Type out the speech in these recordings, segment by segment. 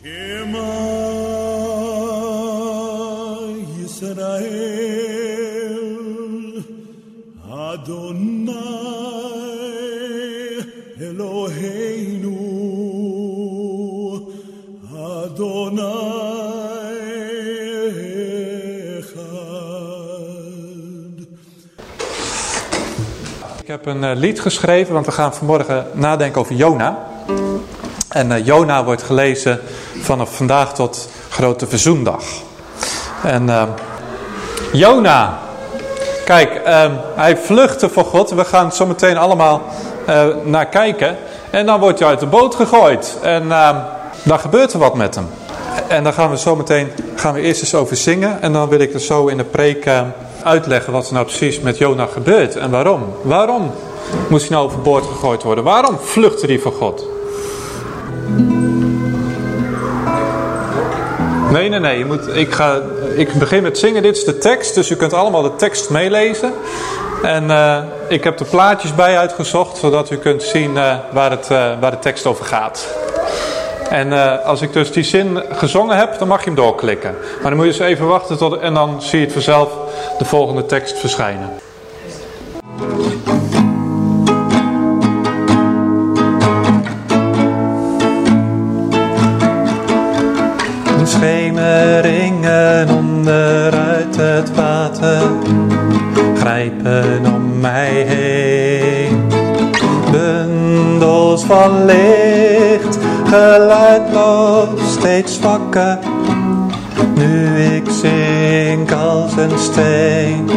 Ik heb een eh, lied geschreven, want we gaan vanmorgen nadenken over Jona. En eh, Jona wordt gelezen vanaf vandaag tot Grote Verzoendag. En eh, Jona, kijk, eh, hij vluchtte voor God. We gaan zo meteen allemaal eh, naar kijken. En dan wordt hij uit de boot gegooid. En eh, dan gebeurt er wat met hem. En dan gaan we zo meteen, gaan we eerst eens over zingen. En dan wil ik er zo in de preek uitleggen wat er nou precies met Jona gebeurt. En waarom. Waarom moest hij nou overboord gegooid worden? Waarom vluchtte hij voor God? Nee, nee, nee. Je moet, ik, ga, ik begin met zingen. Dit is de tekst, dus u kunt allemaal de tekst meelezen. En eh, ik heb de plaatjes bij uitgezocht, zodat u kunt zien eh, waar, het, eh, waar de tekst over gaat. En als ik dus die zin gezongen heb, dan mag je hem doorklikken. Maar dan moet je eens even wachten tot, en dan zie je het vanzelf de volgende tekst verschijnen. Schemeringen onderuit het water grijpen om mij heen. Bundels van licht, geluidloos, steeds zwakker. Nu ik zink als een steen.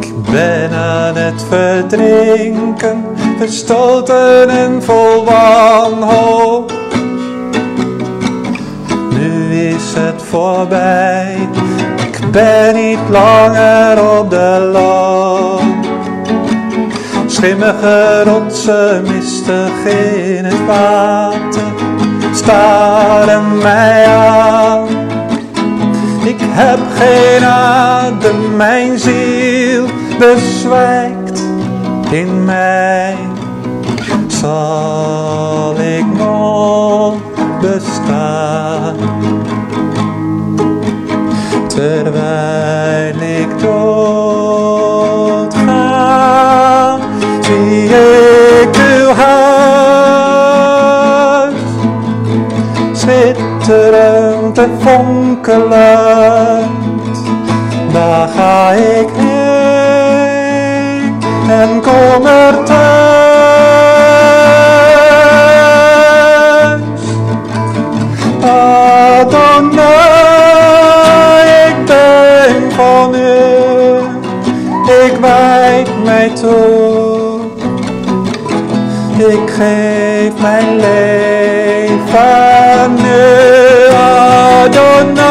Ik ben aan het verdrinken, verstoten en vol wanhoop. Voorbij, ik ben niet langer op de loop. Schimmige rotsen, mistig in het water, staren mij aan. Ik heb geen adem, mijn ziel bezwijkt in mij. Zal ik nog bestaan? Terwijl ik doodga, zie ik uw huis schitterend en fonkelend. Daar ga ik wijd mij toe. Ik geef mijn leven nu, Adonai,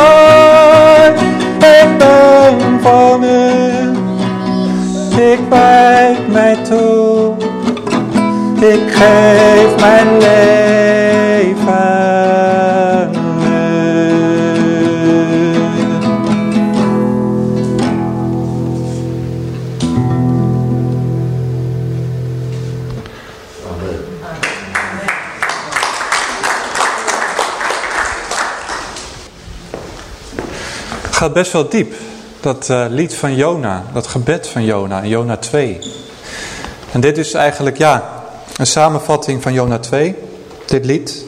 gaat best wel diep, dat eh, lied van Jona, dat gebed van Jona, Jona 2. En dit is eigenlijk, ja, een samenvatting van Jona 2, dit lied.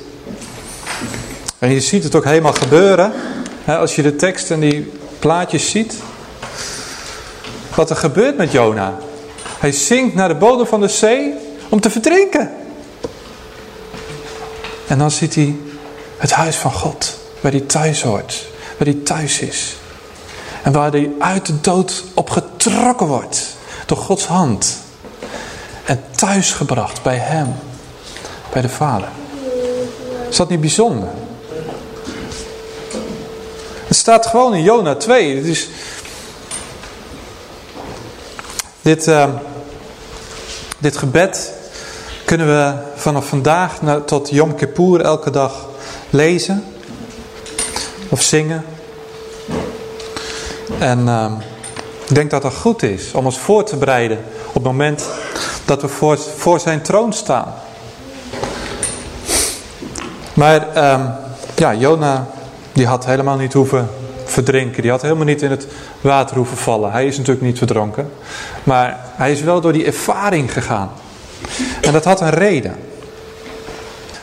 En je ziet het ook helemaal gebeuren, hè, als je de tekst en die plaatjes ziet. Wat er gebeurt met Jona. Hij zinkt naar de bodem van de zee om te verdrinken. En dan ziet hij het huis van God, waar hij thuis hoort, waar hij thuis is. En waar hij uit de dood op getrokken wordt door Gods hand. En thuisgebracht bij hem, bij de Vader. Is dat niet bijzonder? Het staat gewoon in Jona 2. Het is, dit, uh, dit gebed kunnen we vanaf vandaag tot Yom Kippur elke dag lezen. Of zingen. En uh, ik denk dat dat goed is om ons voor te bereiden op het moment dat we voor, voor zijn troon staan. Maar ehm, ja, Jona die had helemaal niet hoeven verdrinken. Die had helemaal niet in het water hoeven vallen. Hij is natuurlijk niet verdronken. Maar hij is wel door die ervaring gegaan. En dat had een reden.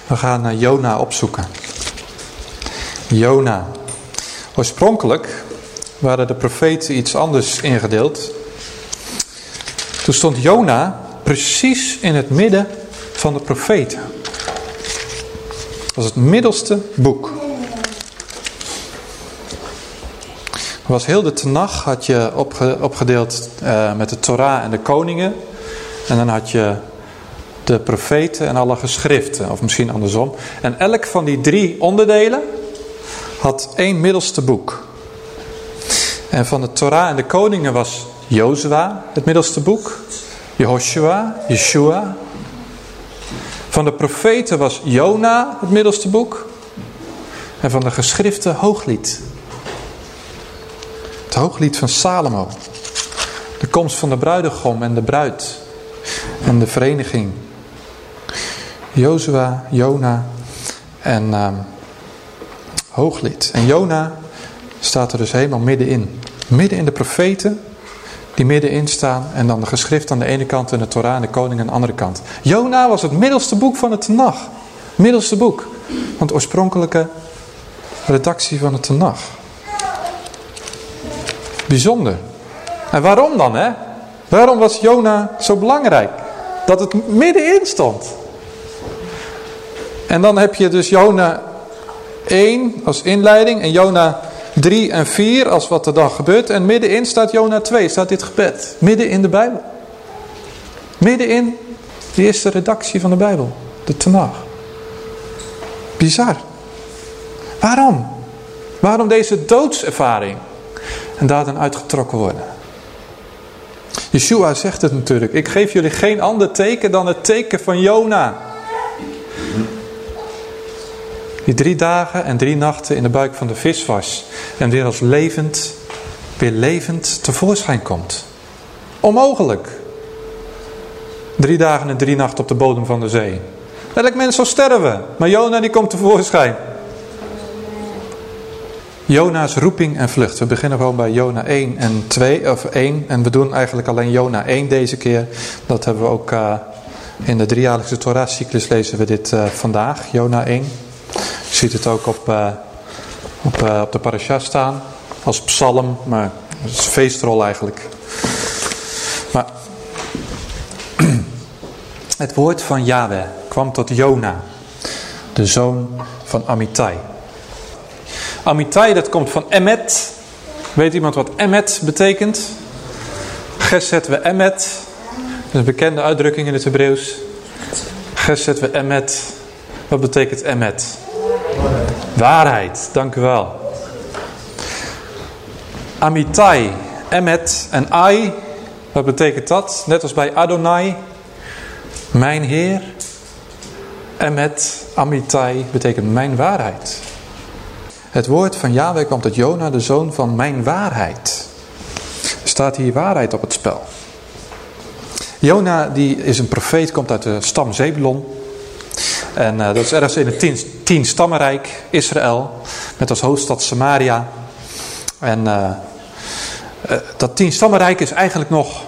We gaan naar Jona opzoeken. Jona. Oorspronkelijk waren de profeten iets anders ingedeeld. Toen stond Jona precies in het midden van de profeten. Dat was het middelste boek. was heel de Tenach had je opge, opgedeeld uh, met de Torah en de koningen. En dan had je de profeten en alle geschriften, of misschien andersom. En elk van die drie onderdelen had één middelste boek. En van de Torah en de koningen was Jozua het middelste boek. Jehoshua, Yeshua. Van de profeten was Jona het middelste boek. En van de geschriften Hooglied. Het hooglied van Salomo. De komst van de bruidegom en de bruid. En de vereniging. Jozua, Jona en uh, hooglied. En Jona staat er dus helemaal middenin. Midden in de profeten die middenin staan. En dan de geschrift aan de ene kant en de Torah en de koning aan de andere kant. Jona was het middelste boek van het Tenach. Middelste boek. Want de oorspronkelijke redactie van het Tenach. Bijzonder. En waarom dan hè? Waarom was Jona zo belangrijk? Dat het middenin stond. En dan heb je dus Jona 1 als inleiding en Jona 3 en 4 als wat er dan gebeurt. En middenin staat Jona 2, staat dit gebed. Midden in de Bijbel. Middenin de eerste redactie van de Bijbel. De Tanach. Bizar. Waarom? Waarom deze doodservaring? En daar dan uitgetrokken worden. Yeshua zegt het natuurlijk. Ik geef jullie geen ander teken dan het teken van Jona. Die drie dagen en drie nachten in de buik van de vis was. En weer als levend, weer levend tevoorschijn komt. Onmogelijk. Drie dagen en drie nachten op de bodem van de zee. Elk mens zal sterven. Maar Jona die komt tevoorschijn. Jona's roeping en vlucht. We beginnen gewoon bij Jona 1 en 2, of 1. En we doen eigenlijk alleen Jona 1 deze keer. Dat hebben we ook uh, in de driejaarlijkse Torah-cyclus lezen we dit uh, vandaag, Jona 1. Ziet het ook op, uh, op, op de parasha staan, als psalm, maar het is feestrol eigenlijk. Maar het woord van Yahweh kwam tot Jona, de zoon van Amittai. Amitai, dat komt van emet. Weet iemand wat emet betekent? Geset we emet. Dat is een bekende uitdrukking in het Hebreeuws. Geset we emet. Wat betekent emet? Waarheid, dank u wel. Amitai, emet en ai. Wat betekent dat? Net als bij Adonai. Mijn Heer. Emet, Amitai betekent mijn waarheid. Het woord van Yahweh kwam tot Jona, de zoon van mijn waarheid. Er staat hier waarheid op het spel. Jona die is een profeet, komt uit de stam Zebulon. En uh, dat is ergens in het tien, tien stammenrijk Israël. Met als hoofdstad Samaria. En uh, uh, dat tien stammenrijk is eigenlijk nog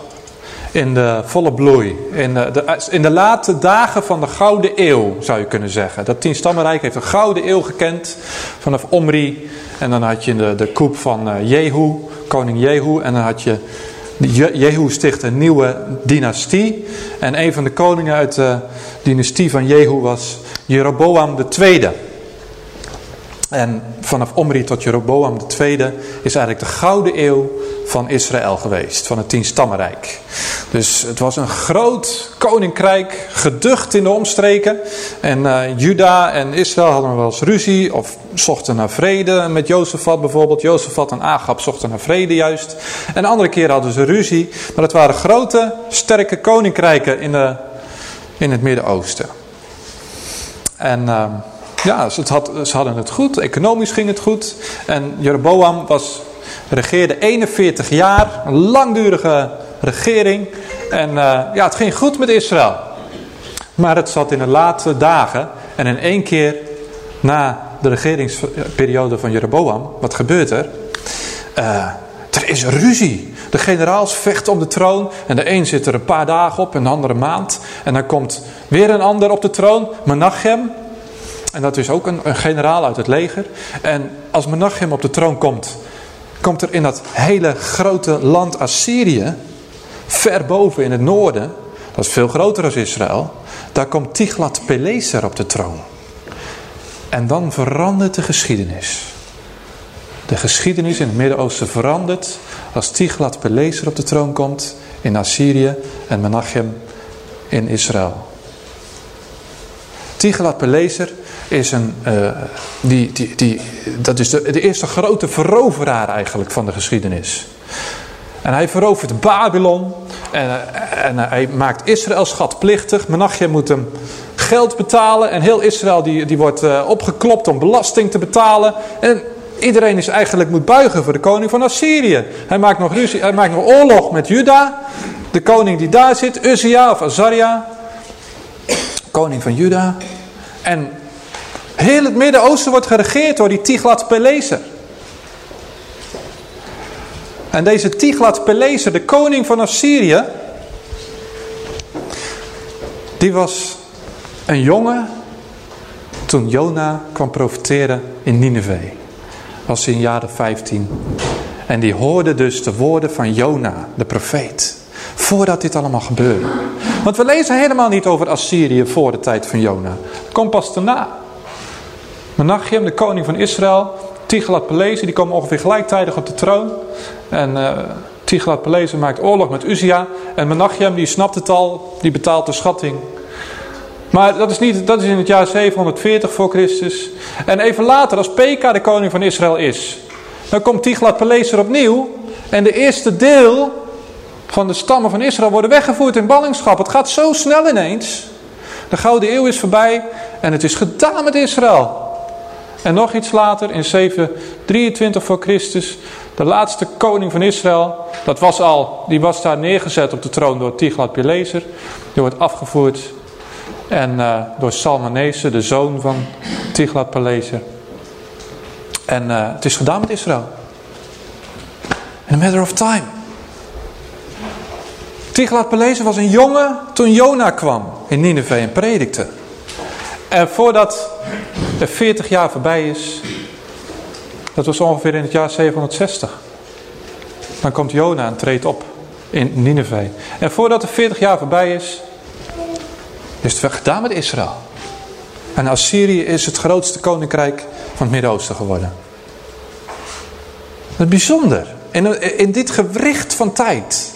in de volle bloei. In de, in de late dagen van de Gouden Eeuw zou je kunnen zeggen. Dat Tienstammenrijk heeft een Gouden Eeuw gekend vanaf Omri. En dan had je de, de koep van Jehu, koning Jehu. En dan had je, Jehu sticht een nieuwe dynastie. En een van de koningen uit de dynastie van Jehu was Jeroboam II. En vanaf Omri tot Jeroboam II is eigenlijk de Gouden Eeuw van Israël geweest, van het Tienstammenrijk. Dus het was een groot koninkrijk, geducht in de omstreken. En uh, Juda en Israël hadden wel eens ruzie of zochten naar vrede met Jozefat bijvoorbeeld. Jozefat en Agab zochten naar vrede juist. En andere keren hadden ze ruzie. Maar het waren grote, sterke koninkrijken in, de, in het Midden-Oosten. En... Uh, ja, ze, ze, hadden het goed, economisch ging het goed. En Jeroboam was, regeerde 41 jaar, een langdurige regering. En uh, ja, het ging goed met Israël. Maar het zat in de late dagen en in één keer na de regeringsperiode van Jeroboam, wat gebeurt er? Uh, er is ruzie. De generaals vechten om de troon en de een zit er een paar dagen op en de andere maand. En dan komt weer een ander op de troon, Menachem. En dat is ook een, een generaal uit het leger. En als Menachem op de troon komt, komt er in dat hele grote land Assyrië, ver boven in het noorden, dat is veel groter dan Israël, daar komt Tiglat-Pileser op de troon. En dan verandert de geschiedenis. De geschiedenis in het Midden-Oosten verandert als Tiglat-Pileser op de troon komt in Assyrië en Menachem in Israël. Tiglat-Pileser is een, uh, die, die, die, dat is de, de eerste grote veroveraar eigenlijk van de geschiedenis. En hij verovert Babylon en, eh, en hij maakt Israël schatplichtig. Menachem moet hem geld betalen en heel Israël die, die wordt opgeklopt om belasting te betalen. En iedereen is eigenlijk moet buigen voor de koning van Assyrië. Hij maakt nog, ruzie, hij maakt nog oorlog met Juda. De koning die daar zit, Uzia of Azaria. Koning van Juda. En heel het Midden-Oosten wordt geregeerd door die Tiglat-Pileser. En deze Tiglat-Pileser, de koning van Assyrië, die was een jongen toen Jona kwam profiteren in Nineveh. Was in jaren 15. En die hoorde dus de woorden van Jona, de profeet. Voordat dit allemaal gebeurde. Want we lezen helemaal niet over Assyrië voor de tijd van Jona. Kom pas daarna. Menachem, de koning van Israël, Tiglat-Pileser, die komen ongeveer gelijktijdig op de troon. En uh, Tiglat-Pileser maakt oorlog met Uzia. En Menachem, die snapt het al, die betaalt de schatting. Maar dat is, niet, dat is in het jaar 740 voor Christus. En even later, als Peka de koning van Israël is, dan komt Tiglat-Pileser opnieuw. En de eerste deel van de stammen van Israël worden weggevoerd in ballingschap. Het gaat zo snel ineens. De Gouden Eeuw is voorbij en het is gedaan met Israël. En nog iets later, in 723 voor Christus, de laatste koning van Israël, dat was al, die was daar neergezet op de troon door Tiglat-Pileser. Die wordt afgevoerd en uh, door Salmanese, de zoon van Tiglat-Pileser. En uh, het is gedaan met Israël. In a matter of time. Tiglat-Pileser was een jongen toen Jona kwam in Nineveh en predikte. En voordat er 40 jaar voorbij is, dat was ongeveer in het jaar 760. Dan komt Jona en treedt op in Nineveh. En voordat er 40 jaar voorbij is, is het gedaan met Israël. En Assyrië is het grootste koninkrijk van het Midden-Oosten geworden. Dat bijzonder. In, in dit gewricht van tijd.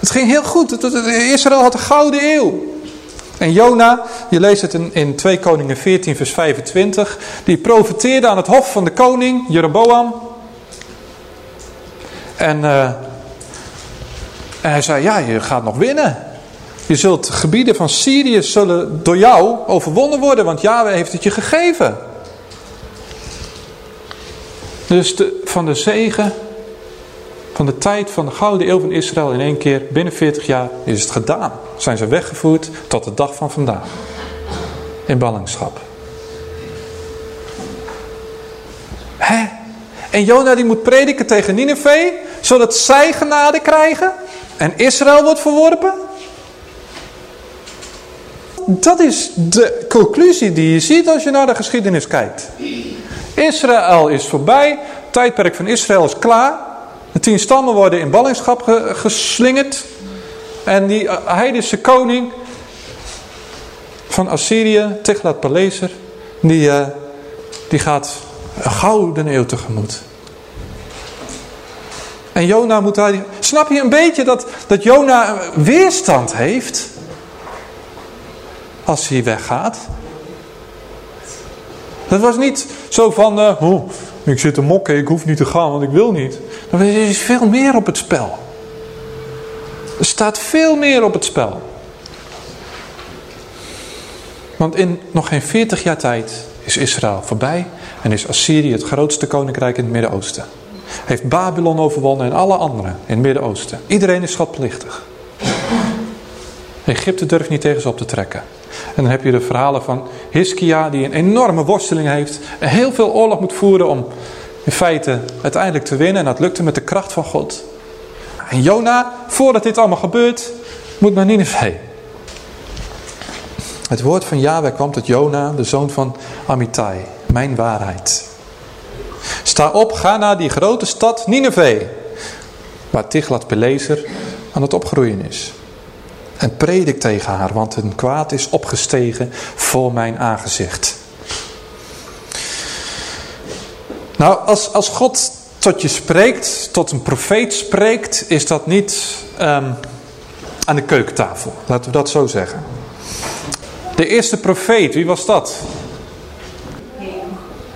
Het ging heel goed. Israël had een gouden eeuw. En Jona, je leest het in, in 2 Koningen 14 vers 25. Die profeteerde aan het hof van de koning, Jeroboam. En, uh, en hij zei, ja je gaat nog winnen. Je zult gebieden van Syrië zullen door jou overwonnen worden, want Yahweh heeft het je gegeven. Dus de, van de zegen, van de tijd van de gouden eeuw van Israël in één keer, binnen 40 jaar, is het gedaan. Zijn ze weggevoerd tot de dag van vandaag. In ballingschap. Hè? En Jona die moet prediken tegen Nineveh, zodat zij genade krijgen en Israël wordt verworpen? dat is de conclusie die je ziet als je naar de geschiedenis kijkt. Israël is voorbij. Het tijdperk van Israël is klaar. De tien stammen worden in ballingschap geslingerd. En die heidense koning van Assyrië, Tiglat-Pileser, die, uh, die gaat een gouden eeuw tegemoet. En Jona moet daar... Snap je een beetje dat, dat Jona weerstand heeft als hij weggaat. Dat was niet zo van, uh, ik zit te mokken, ik hoef niet te gaan, want ik wil niet. Er is veel meer op het spel. Er staat veel meer op het spel. Want in nog geen 40 jaar tijd is Israël voorbij en is Assyrië het grootste koninkrijk in het Midden-Oosten. Heeft Babylon overwonnen en alle anderen in het Midden-Oosten. Iedereen is schatplichtig. Egypte durft niet tegen ze op te trekken. En dan heb je de verhalen van Hiskia die een enorme worsteling heeft. En heel veel oorlog moet voeren om in feite uiteindelijk te winnen. En dat lukte met de kracht van God. En Jona, voordat dit allemaal gebeurt, moet naar Nineveh. Het woord van Yahweh kwam tot Jona, de zoon van Amittai. Mijn waarheid. Sta op, ga naar die grote stad Nineveh. Waar Tiglat-Pileser aan het opgroeien is. En predik tegen haar, want een kwaad is opgestegen voor mijn aangezicht. Nou, als, als God tot je spreekt, tot een profeet spreekt, is dat niet um, aan de keukentafel. Laten we dat zo zeggen. De eerste profeet, wie was dat?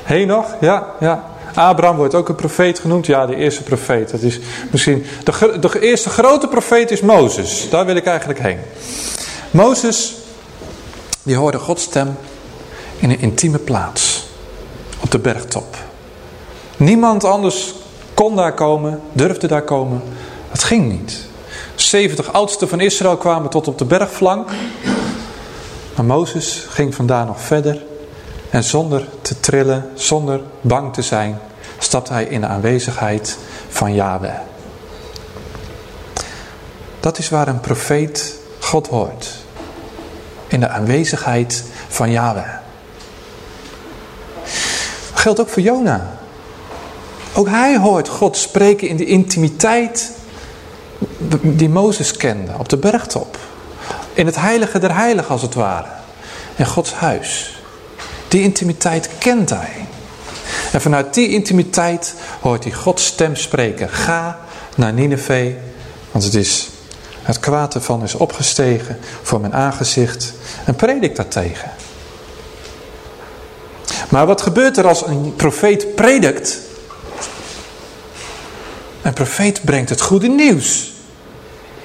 Henoch, ja, ja. Abraham wordt ook een profeet genoemd. Ja, de eerste profeet. Dat is misschien de, de eerste grote profeet is Mozes. Daar wil ik eigenlijk heen. Mozes, die hoorde Gods stem in een intieme plaats. Op de bergtop. Niemand anders kon daar komen, durfde daar komen. Dat ging niet. 70 oudsten van Israël kwamen tot op de bergflank. Maar Mozes ging vandaar nog verder. En zonder te trillen, zonder bang te zijn, stapt hij in de aanwezigheid van Yahweh. Dat is waar een profeet God hoort. In de aanwezigheid van Yahweh. Dat geldt ook voor Jona. Ook hij hoort God spreken in de intimiteit die Mozes kende op de bergtop. In het heilige der heiligen als het ware. In Gods huis. Die intimiteit kent hij. En vanuit die intimiteit hoort hij Gods stem spreken. Ga naar Nineveh, want het is het kwaad ervan is opgestegen voor mijn aangezicht. En predik daartegen. Maar wat gebeurt er als een profeet predikt? Een profeet brengt het goede nieuws.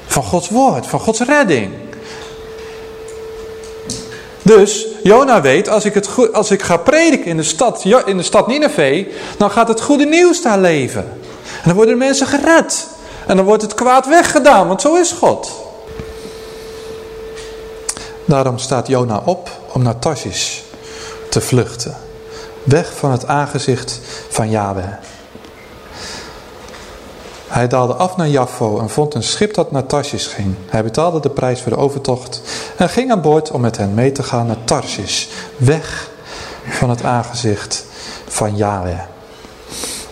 Van Gods woord, van Gods redding. Dus Jona weet, als ik, het als ik ga prediken in de, stad, in de stad Nineveh, dan gaat het goede nieuws daar leven. En dan worden mensen gered. En dan wordt het kwaad weggedaan, want zo is God. Daarom staat Jona op om naar Tarsis te vluchten. Weg van het aangezicht van Yahweh. Hij daalde af naar Jaffo en vond een schip dat naar Tarsis ging. Hij betaalde de prijs voor de overtocht en ging aan boord om met hen mee te gaan naar Tarsis. Weg van het aangezicht van Yahweh.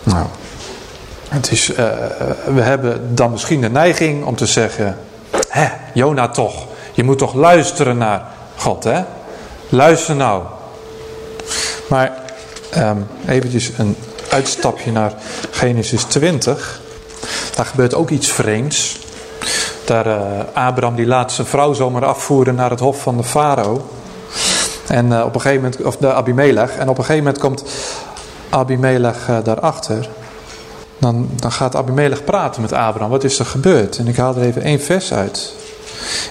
Nou, het is, uh, we hebben dan misschien de neiging om te zeggen... Hé, Jona toch, je moet toch luisteren naar God, hè? Luister nou. Maar um, eventjes een uitstapje naar Genesis 20... Daar gebeurt ook iets vreemds. Daar, uh, Abraham die laat zijn vrouw zomaar afvoeren naar het hof van de farao. En uh, op een gegeven moment, of de Abimelech. En op een gegeven moment komt Abimelech uh, daarachter. Dan, dan gaat Abimelech praten met Abraham. Wat is er gebeurd? En ik haal er even één vers uit.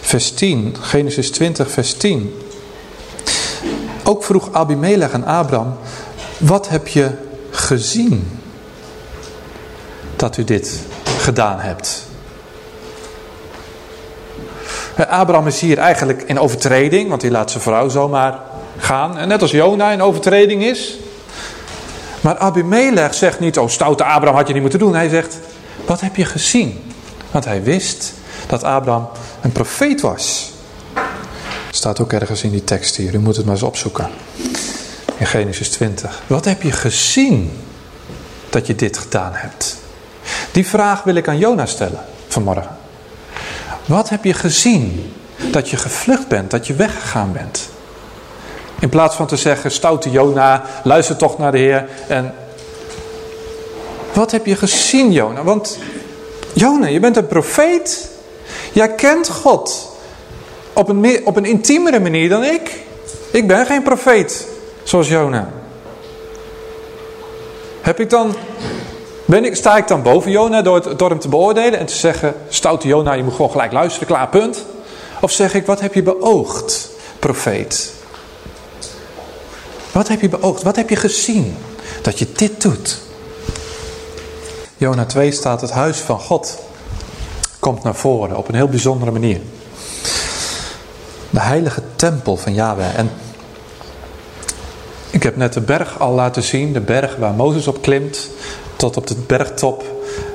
Vers 10. Genesis 20 vers 10. Ook vroeg Abimelech aan Abraham. Wat heb je gezien? Dat u dit gedaan hebt. Abraham is hier eigenlijk in overtreding, want hij laat zijn vrouw zomaar gaan. En net als Jona in overtreding is. Maar Abimelech zegt niet, oh stoute Abraham had je niet moeten doen. Hij zegt, wat heb je gezien? Want hij wist dat Abraham een profeet was. Staat ook ergens in die tekst hier, u moet het maar eens opzoeken. In Genesis 20. Wat heb je gezien dat je dit gedaan hebt? Die vraag wil ik aan Jona stellen vanmorgen. Wat heb je gezien dat je gevlucht bent, dat je weggegaan bent? In plaats van te zeggen, stoute Jona, luister toch naar de Heer. En wat heb je gezien Jona? Want Jona, je bent een profeet. Jij kent God op een, meer, op een intiemere manier dan ik. Ik ben geen profeet zoals Jona. Heb ik dan ben ik, sta ik dan boven Jona door, door hem te beoordelen en te zeggen, stoute Jona, je moet gewoon gelijk luisteren, klaar, punt. Of zeg ik, wat heb je beoogd, profeet? Wat heb je beoogd? Wat heb je gezien dat je dit doet? Jona 2 staat, het huis van God komt naar voren op een heel bijzondere manier. De heilige tempel van Yahweh. En ik heb net de berg al laten zien. De berg waar Mozes op klimt. Tot op de bergtop.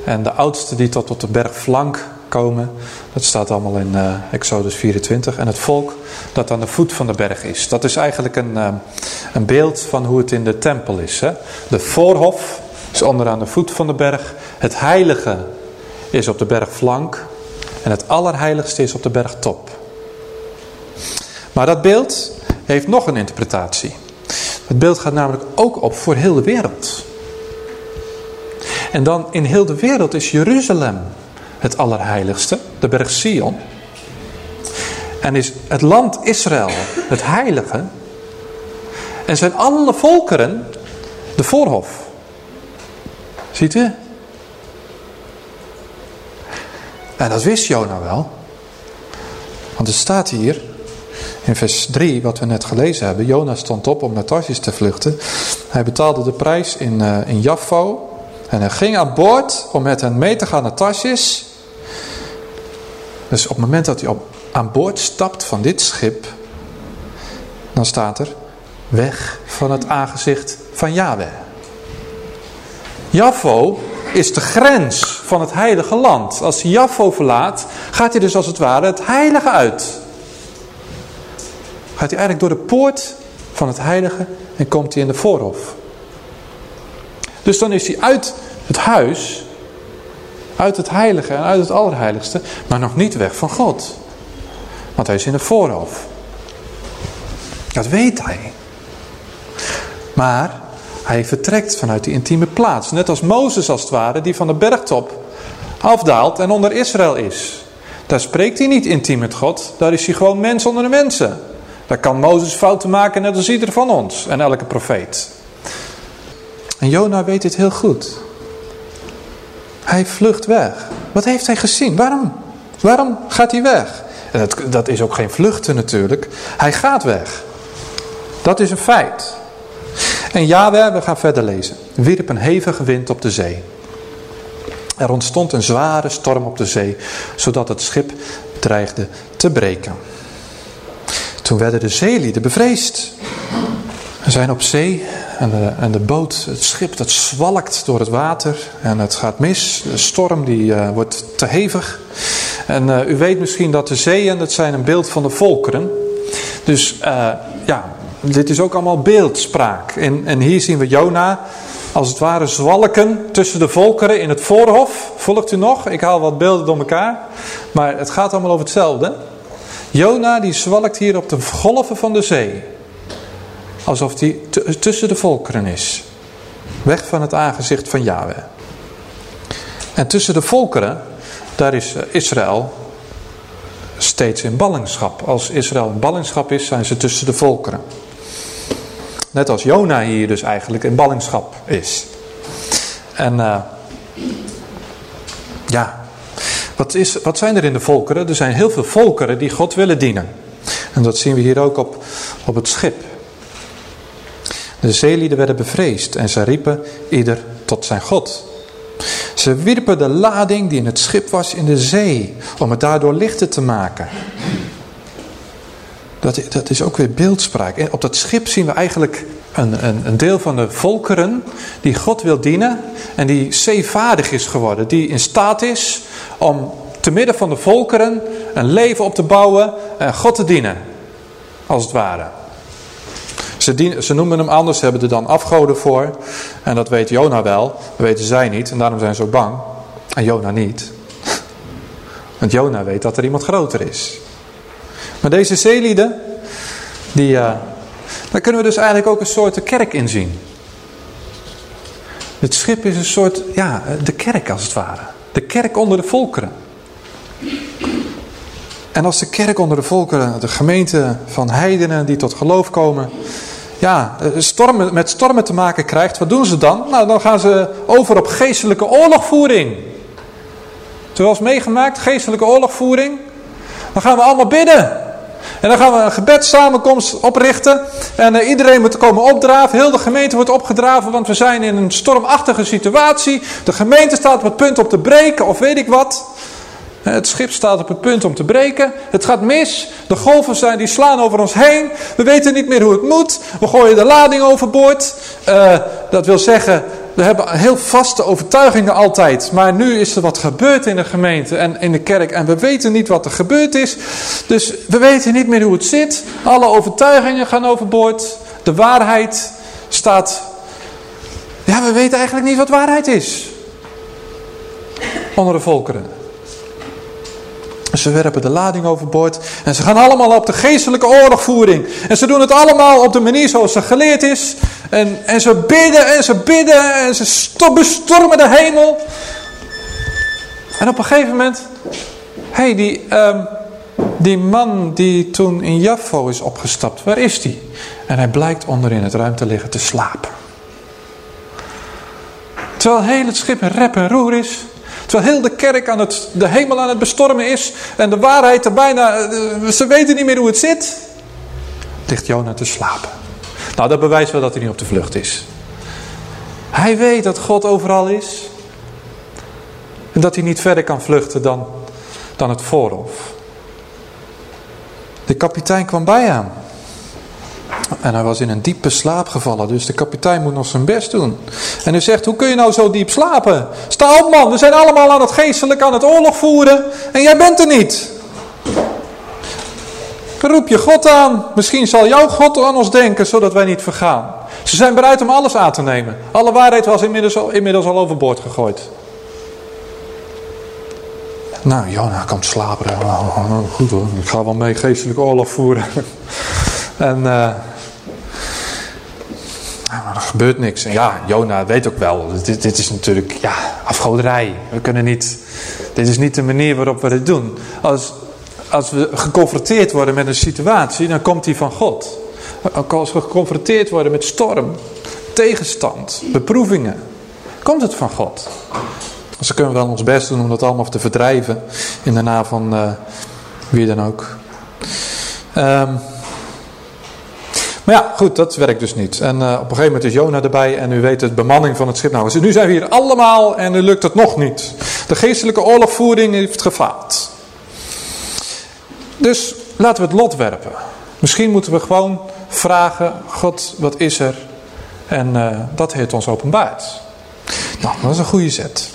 En de oudste die tot op de bergflank komen. Dat staat allemaal in uh, Exodus 24. En het volk dat aan de voet van de berg is. Dat is eigenlijk een, uh, een beeld van hoe het in de tempel is. Hè? De voorhof is onderaan de voet van de berg. Het heilige is op de bergflank. En het allerheiligste is op de bergtop. Maar dat beeld heeft nog een interpretatie. Het beeld gaat namelijk ook op voor heel de wereld. En dan in heel de wereld is Jeruzalem het allerheiligste, de berg Sion. En is het land Israël het heilige. En zijn alle volkeren de voorhof. Ziet u? En dat wist Jona wel. Want er staat hier in vers 3, wat we net gelezen hebben. Jona stond op om naar Tarsis te vluchten. Hij betaalde de prijs in, uh, in Jaffo. En hij ging aan boord om met hen mee te gaan naar Tarsis. Dus op het moment dat hij op, aan boord stapt van dit schip, dan staat er weg van het aangezicht van Yahweh. Jaffo is de grens van het heilige land. Als hij Jaffo verlaat, gaat hij dus als het ware het heilige uit. Gaat hij eigenlijk door de poort van het heilige en komt hij in de voorhof. Dus dan is hij uit het huis uit het heilige en uit het allerheiligste, maar nog niet weg van God. Want hij is in de voorhof. Dat weet hij. Maar hij vertrekt vanuit die intieme plaats. Net als Mozes als het ware, die van de bergtop afdaalt en onder Israël is. Daar spreekt hij niet intiem met God, daar is hij gewoon mens onder de mensen. Daar kan Mozes fouten maken net als ieder van ons en elke profeet. En Jona weet dit heel goed. Hij vlucht weg. Wat heeft hij gezien? Waarom? Waarom gaat hij weg? En dat, is ook geen vluchten natuurlijk. Hij gaat weg. Dat is een feit. En Yahweh, we gaan verder lezen, wierp een hevige wind op de zee. Er ontstond een zware storm op de zee, zodat het schip dreigde te breken. Toen werden de zeelieden bevreesd. We zijn op zee en de, en de boot, het schip, dat zwalkt door het water en het gaat mis. De storm die uh, wordt te hevig. En uh, u weet misschien dat de zeeën, dat zijn een beeld van de volkeren. Dus uh, ja, dit is ook allemaal beeldspraak. En, en hier zien we Jona als het ware zwalken tussen de volkeren in het voorhof. Volgt u nog? Ik haal wat beelden door elkaar. Maar het gaat allemaal over hetzelfde. Jona die zwalkt hier op de golven van de zee. Alsof hij tussen de volkeren is. Weg van het aangezicht van Yahweh. En tussen de volkeren, daar is eh, Israël steeds in ballingschap. Als Israël in ballingschap is, zijn ze tussen de volkeren. Net als Jona hier dus eigenlijk in ballingschap is. En uh, ja, wat, is, wat zijn er in de volkeren? Er zijn heel veel volkeren die God willen dienen. En dat zien we hier ook op, op het schip. De zeelieden werden bevreesd en ze riepen ieder tot zijn God. Ze wierpen de lading die in het schip was in de zee, om het daardoor lichter te maken. Dat, dat is ook weer beeldspraak. Op dat schip zien we eigenlijk een, een, een deel van de volkeren die God wil dienen en die zeevaardig is geworden. Die in staat is om te midden van de volkeren een leven op te bouwen en God te dienen. Als het ware. Ze, ze noemen hem anders, ze hebben er dan afgoden voor. En dat weet Jona wel, dat weten zij niet. En daarom zijn ze ook bang. En Jona niet. Want Jona weet dat er iemand groter is. Maar deze zeelieden, die, uh, daar kunnen we dus eigenlijk ook een soort kerk in zien. Het schip is een soort, ja, de kerk als het ware. De kerk onder de volkeren. En als de kerk onder de volkeren, de gemeente van heidenen die tot geloof komen, ja, eh, stormen, met stormen te maken krijgt, wat doen ze dan? Nou, dan gaan ze over op geestelijke oorlogvoering. Zoals meegemaakt, geestelijke oorlogvoering. Dan gaan we allemaal bidden. En dan gaan we een gebedssamenkomst oprichten. En uh, iedereen moet komen opdraven. Heel de gemeente wordt opgedraven, want we zijn in een stormachtige situatie. De gemeente staat op het punt op te breken, of weet ik wat. Het schip staat op het punt om te breken. Het gaat mis. De golven zijn, die slaan over ons heen. We weten niet meer hoe het moet. We gooien de lading overboord. Uh, dat wil zeggen, we hebben heel vaste overtuigingen altijd. Maar nu is er wat gebeurd in de gemeente en in de kerk. En we weten niet wat er gebeurd is. Dus we weten niet meer hoe het zit. Alle overtuigingen gaan overboord. De waarheid staat... Ja, we weten eigenlijk niet wat waarheid is. Onder de volkeren. Ze werpen de lading overboord. En ze gaan allemaal op de geestelijke oorlogvoering. En ze doen het allemaal op de manier zoals ze geleerd is. En, en ze bidden en ze bidden en ze bestormen de hemel. En op een gegeven moment... Hé, hey, die, um, die man die toen in Jaffo is opgestapt, waar is die? En hij blijkt onderin het ruimte liggen te slapen. Terwijl heel het schip in rep en roer is... Terwijl heel de kerk aan het, de hemel aan het bestormen is. En de waarheid er bijna, eh, ze weten niet meer hoe het zit. Ligt Jona te slapen. Nou, dat bewijst wel dat hij niet op de vlucht is. Hij weet dat God overal is. En dat hij niet verder kan vluchten dan, dan het voorhof. De kapitein kwam bij hem. En hij was in een diepe slaap gevallen. Dus de kapitein moet nog zijn best doen. En hij zegt, hoe kun je nou zo diep slapen? Sta op man, we zijn allemaal aan het geestelijk, aan het oorlog voeren. En jij bent er niet. Roep je God aan. Misschien zal jouw God aan ons denken, zodat wij niet vergaan. Ze zijn bereid om alles aan te nemen. Alle waarheid was inmiddels al, inmiddels al overboord gegooid. Nou, Jona komt slapen. Oh, oh, goed hoor, ik ga wel mee geestelijke oorlog voeren. en... Uh, maar er gebeurt niks. En ja, Jona weet ook wel, dit, dit is natuurlijk ja, afgoderij. We kunnen niet, dit is niet de manier waarop we dit doen. Als, als we geconfronteerd worden met een situatie, dan komt die van God. Als we geconfronteerd worden met storm, tegenstand, beproevingen, komt het van God. Dus dan kunnen we wel ons best doen om dat allemaal te verdrijven in de naam van uh, wie dan ook. Um, maar ja, goed, dat werkt dus niet. En uh, op een gegeven moment is Jona erbij en u weet het, bemanning van het schip. Nou, nu zijn we hier allemaal en nu lukt het nog niet. De geestelijke oorlogvoering heeft gefaald. Dus laten we het lot werpen. Misschien moeten we gewoon vragen, God, wat is er? En uh, dat heeft ons openbaard. Nou, dat is een goede zet.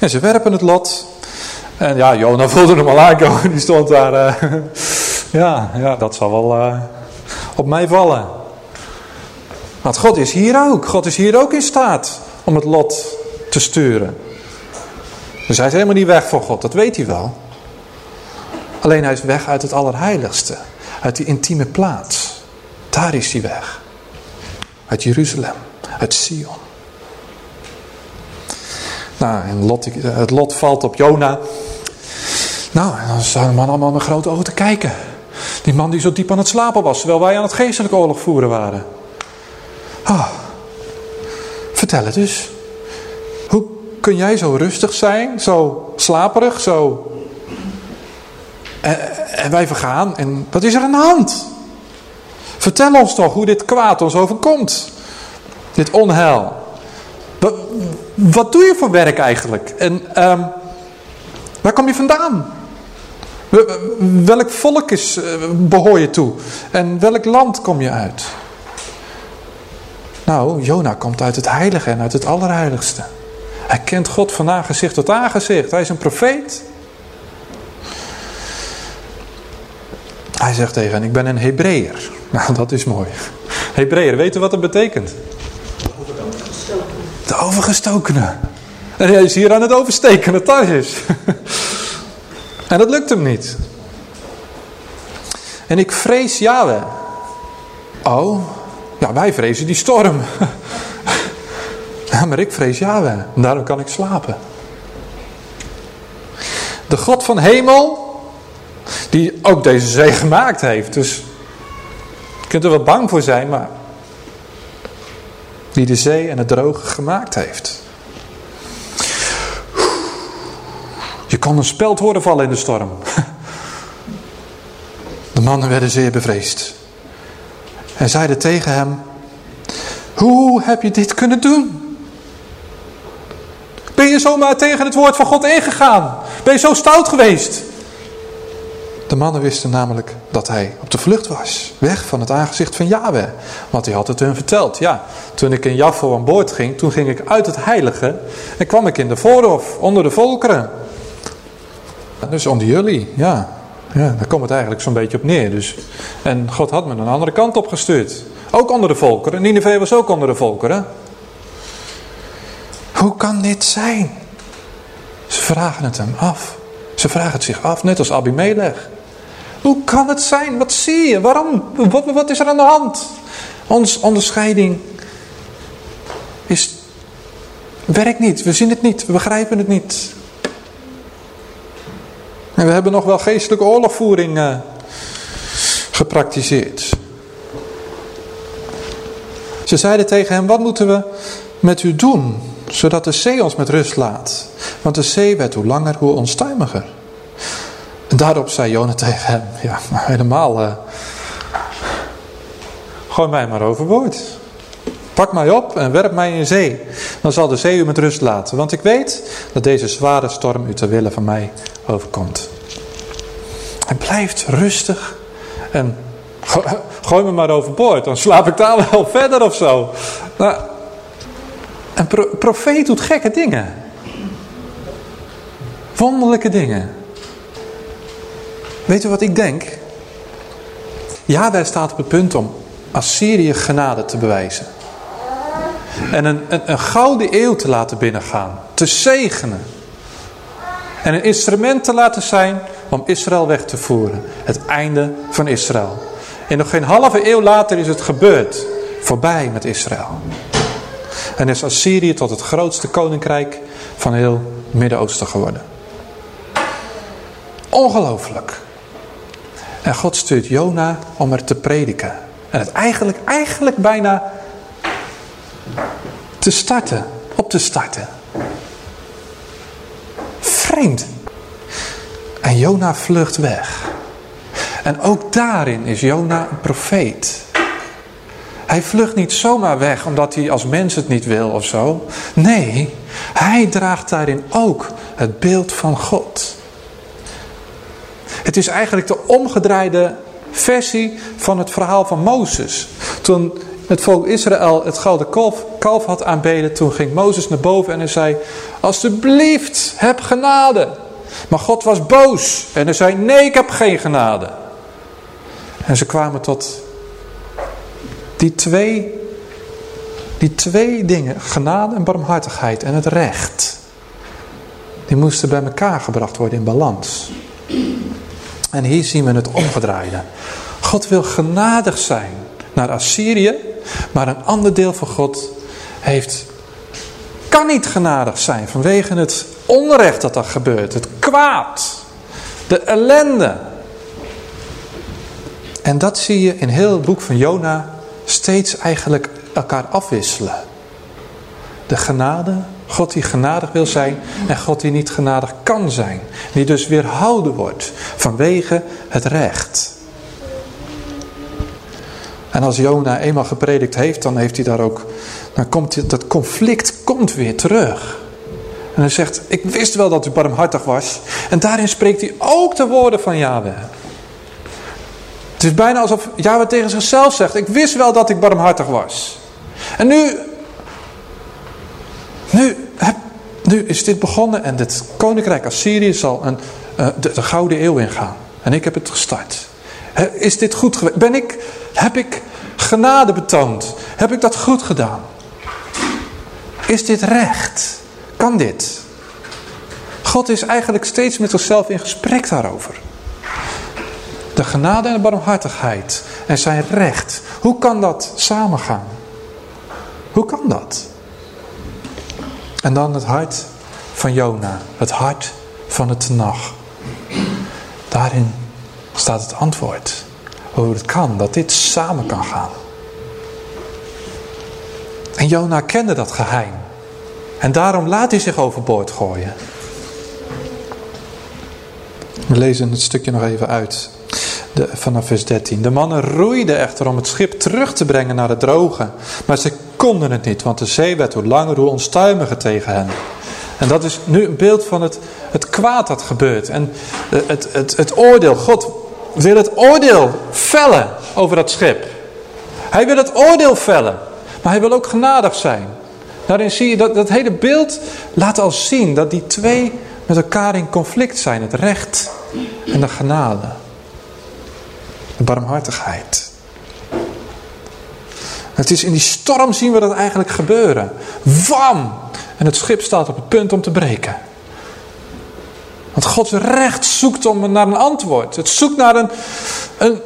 En ze werpen het lot. En ja, Jona voelde hem al aankomen. Die stond daar. Uh, ja, ja, dat zal wel op mij vallen. Want God is hier ook. God is hier ook in staat om het lot te sturen. Dus hij is helemaal niet weg voor God, dat weet hij wel. Alleen hij is weg uit het allerheiligste. Uit die intieme plaats. Daar is hij weg. Uit Jeruzalem. Uit Sion. Nou, en lot, het lot valt op Jona. Nou, dan staan man allemaal met grote ogen te kijken. Die man die zo diep aan het slapen was, terwijl wij aan het geestelijke oorlog voeren waren. Ah, vertel het dus. Hoe kun jij zo rustig zijn, zo slaperig, zo... En, en wij vergaan, en wat is er aan de hand? Vertel ons toch hoe dit kwaad ons overkomt. Dit onheil. Wat, doe je voor werk eigenlijk? En um, waar kom je vandaan? Welk volk is, eh, behoor je toe? En welk land kom je uit? Nou, Jona komt uit het heilige en uit het allerheiligste. Hij kent God van aangezicht tot aangezicht. Hij is een profeet. Hij zegt tegen ik ben een Hebreeër. Nou, dat is mooi. Hebreeër, weet u wat dat betekent? De overgestokene. En hij is hier aan het oversteken, het thuis is. En dat lukt hem niet. En ik vrees Yahweh. Oh, ja wij vrezen die storm. maar ik vrees Yahweh. Daarom kan ik slapen. De God van hemel, die ook deze zee gemaakt heeft. Dus je kunt er wel bang voor zijn, maar die de zee en het droge gemaakt heeft. Kon een speld horen vallen in de storm. De mannen werden zeer bevreesd. En zeiden tegen hem, hoe heb je dit kunnen doen? Ben je zomaar tegen het woord van God ingegaan? Ben je zo stout geweest? De mannen wisten namelijk dat hij op de vlucht was. Weg van het aangezicht van Yahweh. Want hij had het hun verteld. Ja, toen ik in Jaffo aan boord ging, toen ging ik uit het heilige. En kwam ik in de voorhof, onder de volkeren. Dus onder jullie, ja. Ja, daar komt het eigenlijk zo'n beetje op neer. Dus. En God had me een andere kant op gestuurd. Ook onder de volkeren. Nineveh was ook onder de volkeren. Hoe kan dit zijn? Ze vragen het hem af. Ze vragen het zich af, net als Abimelech. Hoe kan het zijn? Wat zie je? Waarom? Wat, wat is er aan de hand? Ons onderscheiding is, werkt niet. We zien het niet. We begrijpen het niet. En we hebben nog wel geestelijke oorlogvoering uh, gepraktiseerd. Ze zeiden tegen hem, wat moeten we met u doen, zodat de zee ons met rust laat? Want de zee werd hoe langer, hoe onstuimiger. En daarop zei Jona tegen hem, ja, helemaal, uh, gooi mij maar overboord. Pak mij op en werp mij in zee. Dan zal de zee u met rust laten. Want ik weet dat deze zware storm u ter wille van mij overkomt. Hij blijft rustig. En gooi me maar overboord. Dan slaap ik daar wel verder of zo. Nou, een profeet doet gekke dingen. Wonderlijke dingen. Weet u wat ik denk? Ja, daar staat op het punt om Assyrië genade te bewijzen. En een, een, een gouden eeuw te laten binnengaan. Te zegenen. En een instrument te laten zijn om Israël weg te voeren. Het einde van Israël. En nog geen halve eeuw later is het gebeurd. Voorbij met Israël. En is Assyrië tot het grootste koninkrijk van heel Midden-Oosten geworden. Ongelooflijk. En God stuurt Jona om er te prediken. En het eigenlijk, eigenlijk bijna te starten. Op te starten. Vreemd. En Jona vlucht weg. En ook daarin is Jona een profeet. Hij vlucht niet zomaar weg omdat hij als mens het niet wil of zo. Nee, hij draagt daarin ook het beeld van God. Het is eigenlijk de omgedraaide versie van het verhaal van Mozes. Toen het volk Israël het gouden kalf, kalf had aanbeden, toen ging Mozes naar boven en hij zei, alsjeblieft, heb genade. Maar God was boos en hij zei, nee, ik heb geen genade. En ze kwamen tot die twee, die twee dingen, genade en barmhartigheid en het recht. Die moesten bij elkaar gebracht worden in balans. En hier zien we het omgedraaide. God wil genadig zijn naar Assyrië, maar een ander deel van God heeft, kan niet genadig zijn vanwege het onrecht dat er gebeurt, het kwaad, de ellende. En dat zie je in heel het boek van Jona steeds eigenlijk elkaar afwisselen. De genade, God die genadig wil zijn en God die niet genadig kan zijn. Die dus weerhouden wordt vanwege het recht. En als Jona eenmaal gepredikt heeft, dan heeft hij daar ook, dan komt dat conflict komt weer terug. En hij zegt, ik wist wel dat u barmhartig was. En daarin spreekt hij ook de woorden van Yahweh. Het is bijna alsof Yahweh tegen zichzelf zegt, ik wist wel dat ik barmhartig was. En nu, nu, nu is dit begonnen en het koninkrijk Assyrië zal een, uh, de, de gouden eeuw ingaan. En ik heb het gestart. Is dit goed geweest? Ben ik, heb ik genade betoond? Heb ik dat goed gedaan? Is dit recht? Kan dit? God is eigenlijk steeds met zichzelf in gesprek daarover. De genade en de barmhartigheid en zijn recht. Hoe kan dat samengaan? Hoe kan dat? En dan het hart van Jona. Het hart van het nacht. Daarin staat het antwoord. Hoe het kan, dat dit samen kan gaan. En Jona kende dat geheim. En daarom laat hij zich overboord gooien. We lezen het stukje nog even uit. De, vanaf vers 13. De mannen roeiden echter om het schip terug te brengen naar het droge. Maar ze konden het niet, want de zee werd hoe langer hoe onstuimiger tegen hen. En dat is nu een beeld van het, het kwaad dat gebeurt. En het, het, het, het oordeel. God wil het oordeel vellen over dat schip. Hij wil het oordeel vellen. Maar hij wil ook genadig zijn. Daarin zie je dat dat hele beeld laat al zien dat die twee met elkaar in conflict zijn. Het recht en de genade. De barmhartigheid. Het is in die storm zien we dat eigenlijk gebeuren. Wam! En het schip staat op het punt om te breken. Want Gods recht zoekt om naar een antwoord. Het zoekt naar een, een...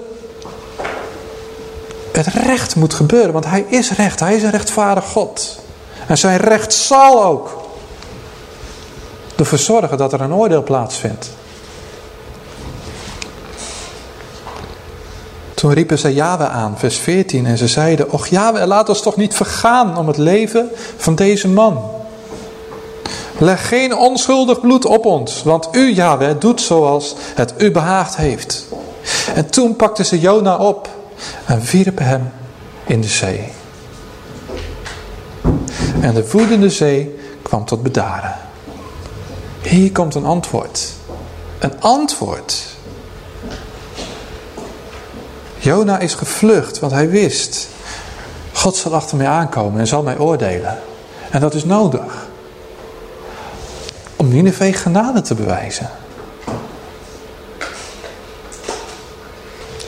Het recht moet gebeuren, want hij is recht. Hij is een rechtvaardig God. En zijn recht zal ook ervoor zorgen dat er een oordeel plaatsvindt. Toen riepen ze Yahweh aan, vers 14, en ze zeiden, Och Yahweh, laat ons toch niet vergaan om het leven van deze man. Leg geen onschuldig bloed op ons, want u, Yahweh, doet zoals het u behaagd heeft. En toen pakten ze Jona op en wierpen hem in de zee. En de woedende zee kwam tot bedaren. Hier komt een antwoord. Een antwoord. Jona is gevlucht, want hij wist. God zal achter mij aankomen en zal mij oordelen. En dat is nodig. Om Nineveh genade te bewijzen.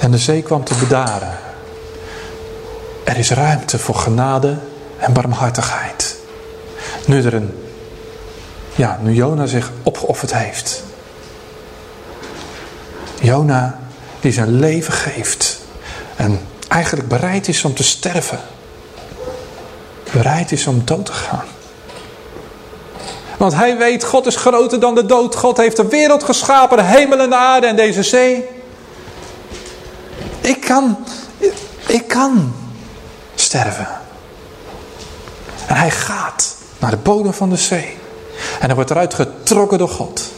En de zee kwam te bedaren. Er is ruimte voor genade en barmhartigheid. Nu er een, ja, nu Jona zich opgeofferd heeft. Jona die zijn leven geeft. En eigenlijk bereid is om te sterven. Bereid is om dood te gaan. Want hij weet, God is groter dan de dood. God heeft de wereld geschapen, de hemel en de aarde en deze zee. Ik kan, ik kan sterven. En hij gaat naar de bodem van de zee. En hij wordt eruit getrokken door God.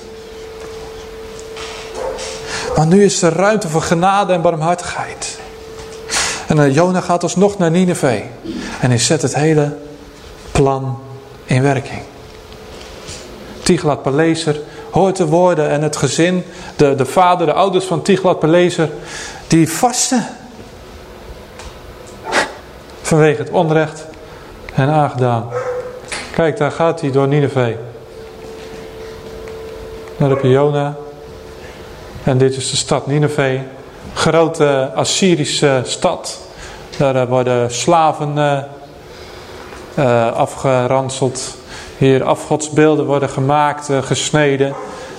Maar nu is er ruimte voor genade en barmhartigheid. En uh, Jona gaat alsnog naar Nineveh. En hij zet het hele plan in werking. Tiglat-Paleser hoort de woorden en het gezin, de, de vader, de ouders van Tiglat-Paleser, die vasten. Vanwege het onrecht en aangedaan. Kijk, daar gaat hij door Nineveh. Daar heb je Jona. En dit is de stad Nineveh. Grote Assyrische stad. Daar worden slaven uh, uh, afgeranseld. Hier afgodsbeelden worden gemaakt, uh, gesneden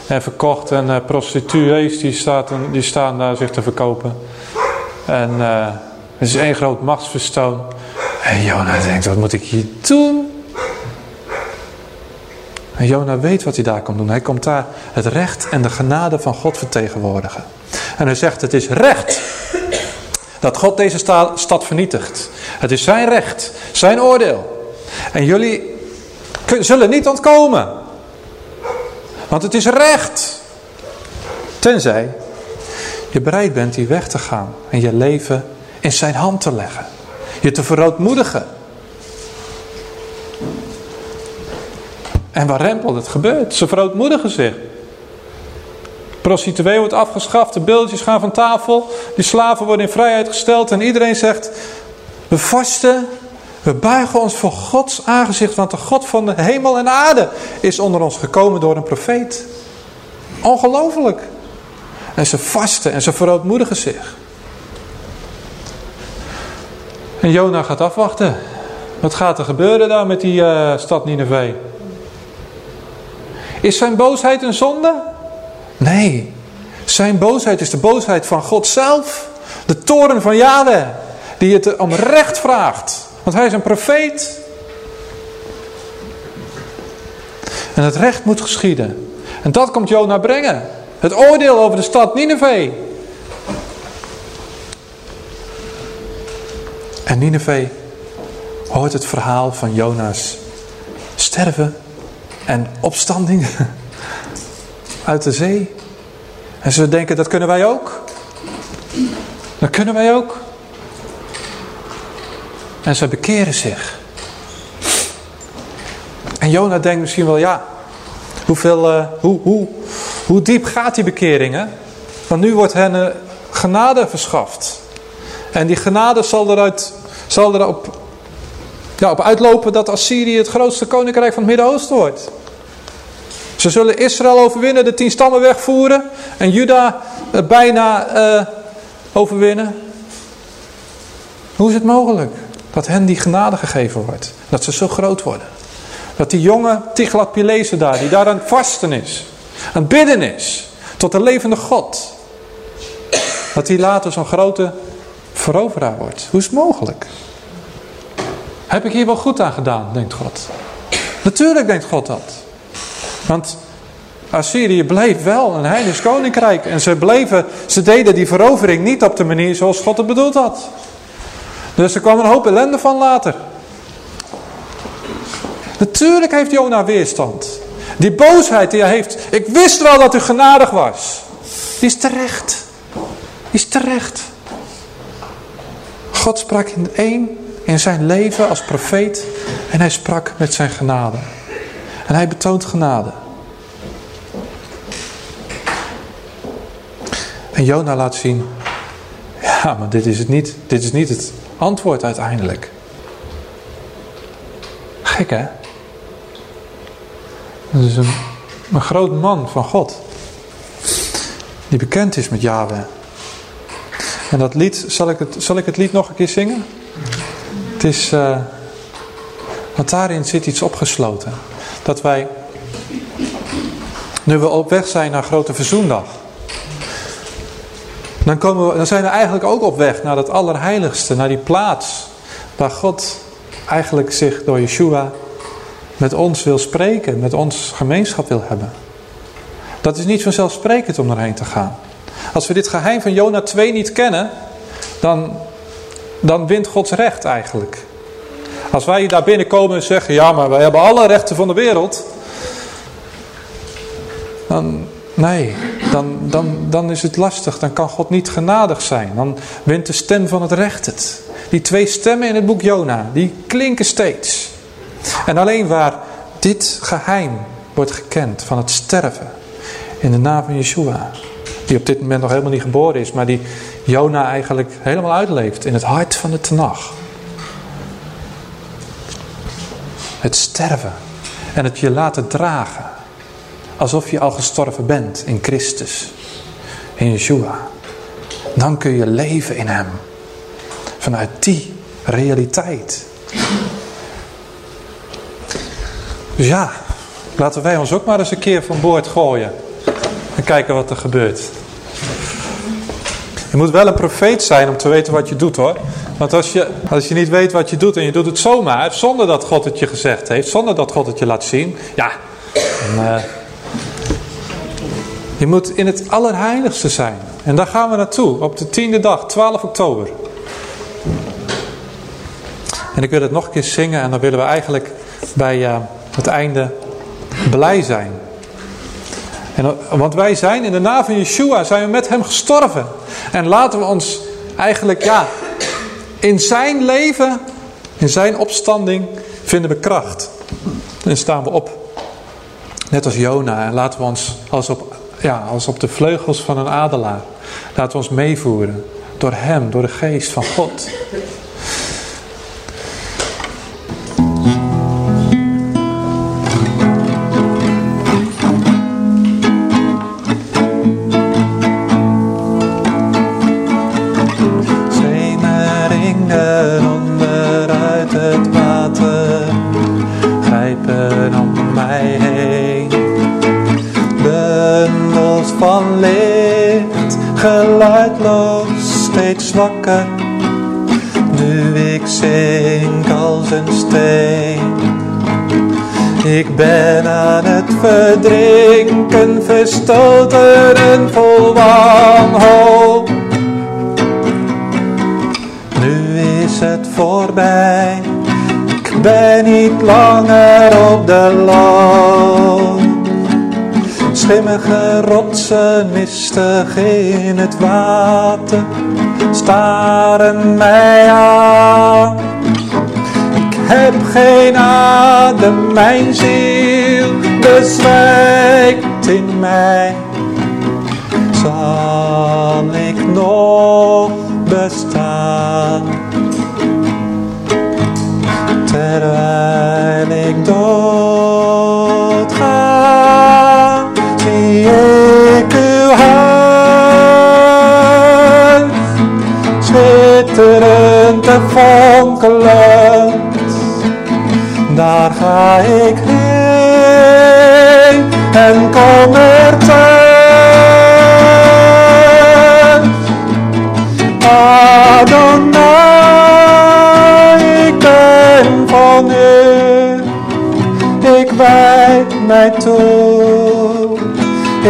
en verkocht. En prostituees die, staat, die staan daar zich te verkopen. En het is één groot machtsverstoon. En Jona denkt, wat moet ik hier doen? En Jona weet wat hij daar komt doen. Hij komt daar het recht en de genade van God vertegenwoordigen. En hij zegt, het is recht dat God deze stad vernietigt. Het is zijn recht, zijn oordeel. En jullie zullen niet ontkomen. Want het is recht. Tenzij je bereid bent hier weg te gaan en je leven in zijn hand te leggen. Je te verootmoedigen. En waar rempelt het gebeurt? Ze verootmoedigen zich. Prostituee wordt afgeschaft, de beeldjes gaan van tafel, die slaven worden in vrijheid gesteld en iedereen zegt, we vasten, we buigen ons voor Gods aangezicht, want de God van de hemel en aarde is onder ons gekomen door een profeet. Ongelooflijk. En ze vasten en ze verootmoedigen zich. En Jona gaat afwachten. Wat gaat er gebeuren daar met die uh, stad Nineveh? Is zijn boosheid een zonde? Nee. Zijn boosheid is de boosheid van God zelf. De toren van Yahweh. Die het om recht vraagt. Want hij is een profeet. En het recht moet geschieden. En dat komt Jona brengen. Het oordeel over de stad Nineveh. En Nineveh hoort het verhaal van Jona's sterven en opstanding uit de zee. En ze denken, dat kunnen wij ook. Dat kunnen wij ook. En ze bekeren zich. En Jona denkt misschien wel, ja, Hoeveel, uh, hoe, hoe, hoe diep gaat die bekering? Hè? Want nu wordt hen uh, genade verschaft. En die genade zal, eruit, zal erop ja, op uitlopen dat Assyrië het grootste koninkrijk van het Midden-Oosten wordt. Ze zullen Israël overwinnen, de tien stammen wegvoeren en Juda uh, bijna overwinnen. Hoe is het mogelijk dat hen die genade gegeven wordt? Dat ze zo groot worden. Dat die jonge Tiglat-Pileser daar, die daar aan vasten is. Aan bidden is. Tot de levende God. Dat hij later zo'n grote veroveraar wordt. Hoe is het mogelijk? Heb ik hier wel goed aan gedaan, denkt God. Natuurlijk denkt God dat. Want Assyrië bleef wel een heidens koninkrijk. En ze bleven, ze deden die verovering niet op de manier zoals God het bedoeld had. Dus er kwam een hoop ellende van later. Natuurlijk heeft Jona weerstand. Die boosheid die hij heeft. Ik wist wel dat u genadig was. Die is terecht. Die is terecht. God sprak in één in zijn leven als profeet. En hij sprak met zijn genade. En hij betoont genade. En Jona laat zien. Ja, maar dit is het niet. Dit is niet het antwoord uiteindelijk. Gek hè? Dat is een, een groot man van God. Die bekend is met Yahweh. En dat lied, zal ik het, zal ik het lied nog een keer zingen? Het is, uh, want daarin zit iets opgesloten. Dat wij, nu we op weg zijn naar Grote Verzoendag. Dan, komen we, dan zijn we eigenlijk ook op weg naar het Allerheiligste. Naar die plaats waar God eigenlijk zich door Yeshua met ons wil spreken, met ons gemeenschap wil hebben. Dat is niet vanzelfsprekend om erheen te gaan. Als we dit geheim van Jona 2 niet kennen, dan, dan wint Gods recht eigenlijk. Als wij daar binnenkomen en zeggen, ja maar wij hebben alle rechten van de wereld. Dan, nee, dan, dan, dan is het lastig. Dan kan God niet genadig zijn. Dan wint de stem van het recht het. Die twee stemmen in het boek Jona, die klinken steeds. En alleen waar dit geheim wordt gekend van het sterven in de naam van Yeshua. Die op dit moment nog helemaal niet geboren is, maar die Jona eigenlijk helemaal uitleeft in het hart van de Tenach. Het sterven en het je laten dragen. Alsof je al gestorven bent in Christus, in Yeshua. Dan kun je leven in hem. Vanuit die realiteit. Dus ja, laten wij ons ook maar eens een keer van boord gooien. En kijken wat er gebeurt. Je moet wel een profeet zijn om te weten wat je doet hoor. Want als je, als je niet weet wat je doet en je doet het zomaar, zonder dat God het je gezegd heeft, zonder dat God het je laat zien, ja, dan, uh, je moet in het allerheiligste zijn. En daar gaan we naartoe, op de tiende dag, 12 oktober. En ik wil het nog een keer zingen en dan willen we eigenlijk bij uh, het einde blij zijn. En, want wij zijn in de naam van Yeshua, zijn we met hem gestorven. En laten we ons eigenlijk, ja, in zijn leven, in zijn opstanding, vinden we kracht. En staan we op. Net als Jona. En laten we ons als op, ja, als op de vleugels van een adelaar. Laten we ons meevoeren. Door hem, door de geest van God. Verdrinken, verstoten en vol wanhoop. Nu is het voorbij, ik ben niet langer op de loop. Schimmige rotsen, mistig in het water, staren mij aan. Ik heb geen adem, mijn ziel bezwijkt in mij, zal ik nog bestaan. Terwijl ik doodga, zie ik uw huis, schitterend en fonkelend. Daar ga ik heen en mij toe.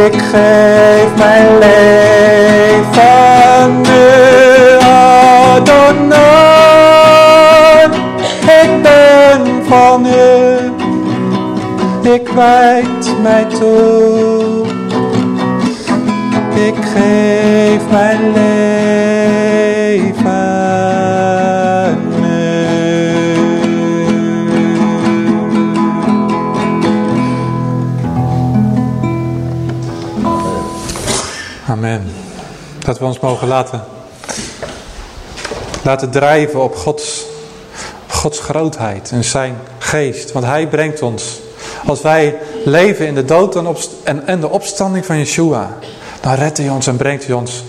Ik geef mijn leven nu. Adonai, ik ben van u. Ik wijd mij toe. Ik geef mijn leven Dat we ons mogen laten, laten drijven op Gods, Gods grootheid en zijn geest. Want hij brengt ons, als wij leven in de dood en, en, en de opstanding van Yeshua, dan redt hij ons en brengt hij ons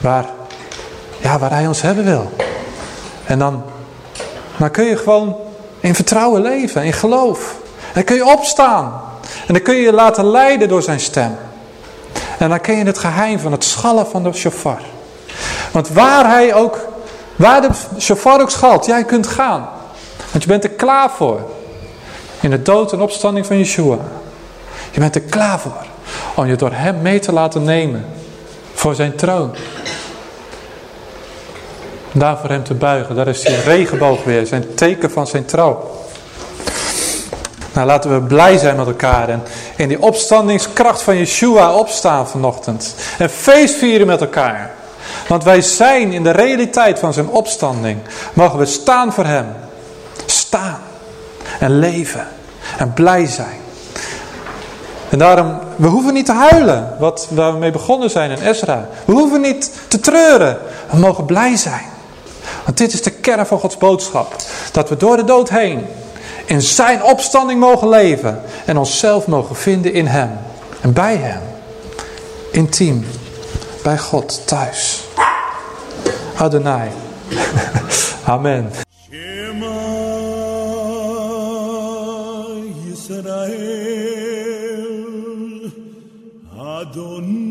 waar, ja, waar hij ons hebben wil. En dan, dan kun je gewoon in vertrouwen leven, in geloof. En dan kun je opstaan. En dan kun je je laten leiden door zijn stem. En dan ken je het geheim van het schallen van de shofar. Want waar hij ook, waar de shofar ook schalt, jij kunt gaan. Want je bent er klaar voor. In de dood en opstanding van Yeshua. Je bent er klaar voor. Om je door hem mee te laten nemen. Voor zijn troon. Daar voor hem te buigen. Daar is die regenboog weer. Zijn teken van zijn trouw. Nou, laten we blij zijn met elkaar en in die opstandingskracht van Yeshua opstaan vanochtend. En feest vieren met elkaar. Want wij zijn in de realiteit van zijn opstanding. Mogen we staan voor hem. Staan. En leven. En blij zijn. En daarom, we hoeven niet te huilen. Wat waar we mee begonnen zijn in Ezra. We hoeven niet te treuren. We mogen blij zijn. Want dit is de kern van Gods boodschap. Dat we door de dood heen in zijn opstanding mogen leven. En onszelf mogen vinden in hem. En bij hem. Intiem. Bij God thuis. Adonai. Amen. Adonai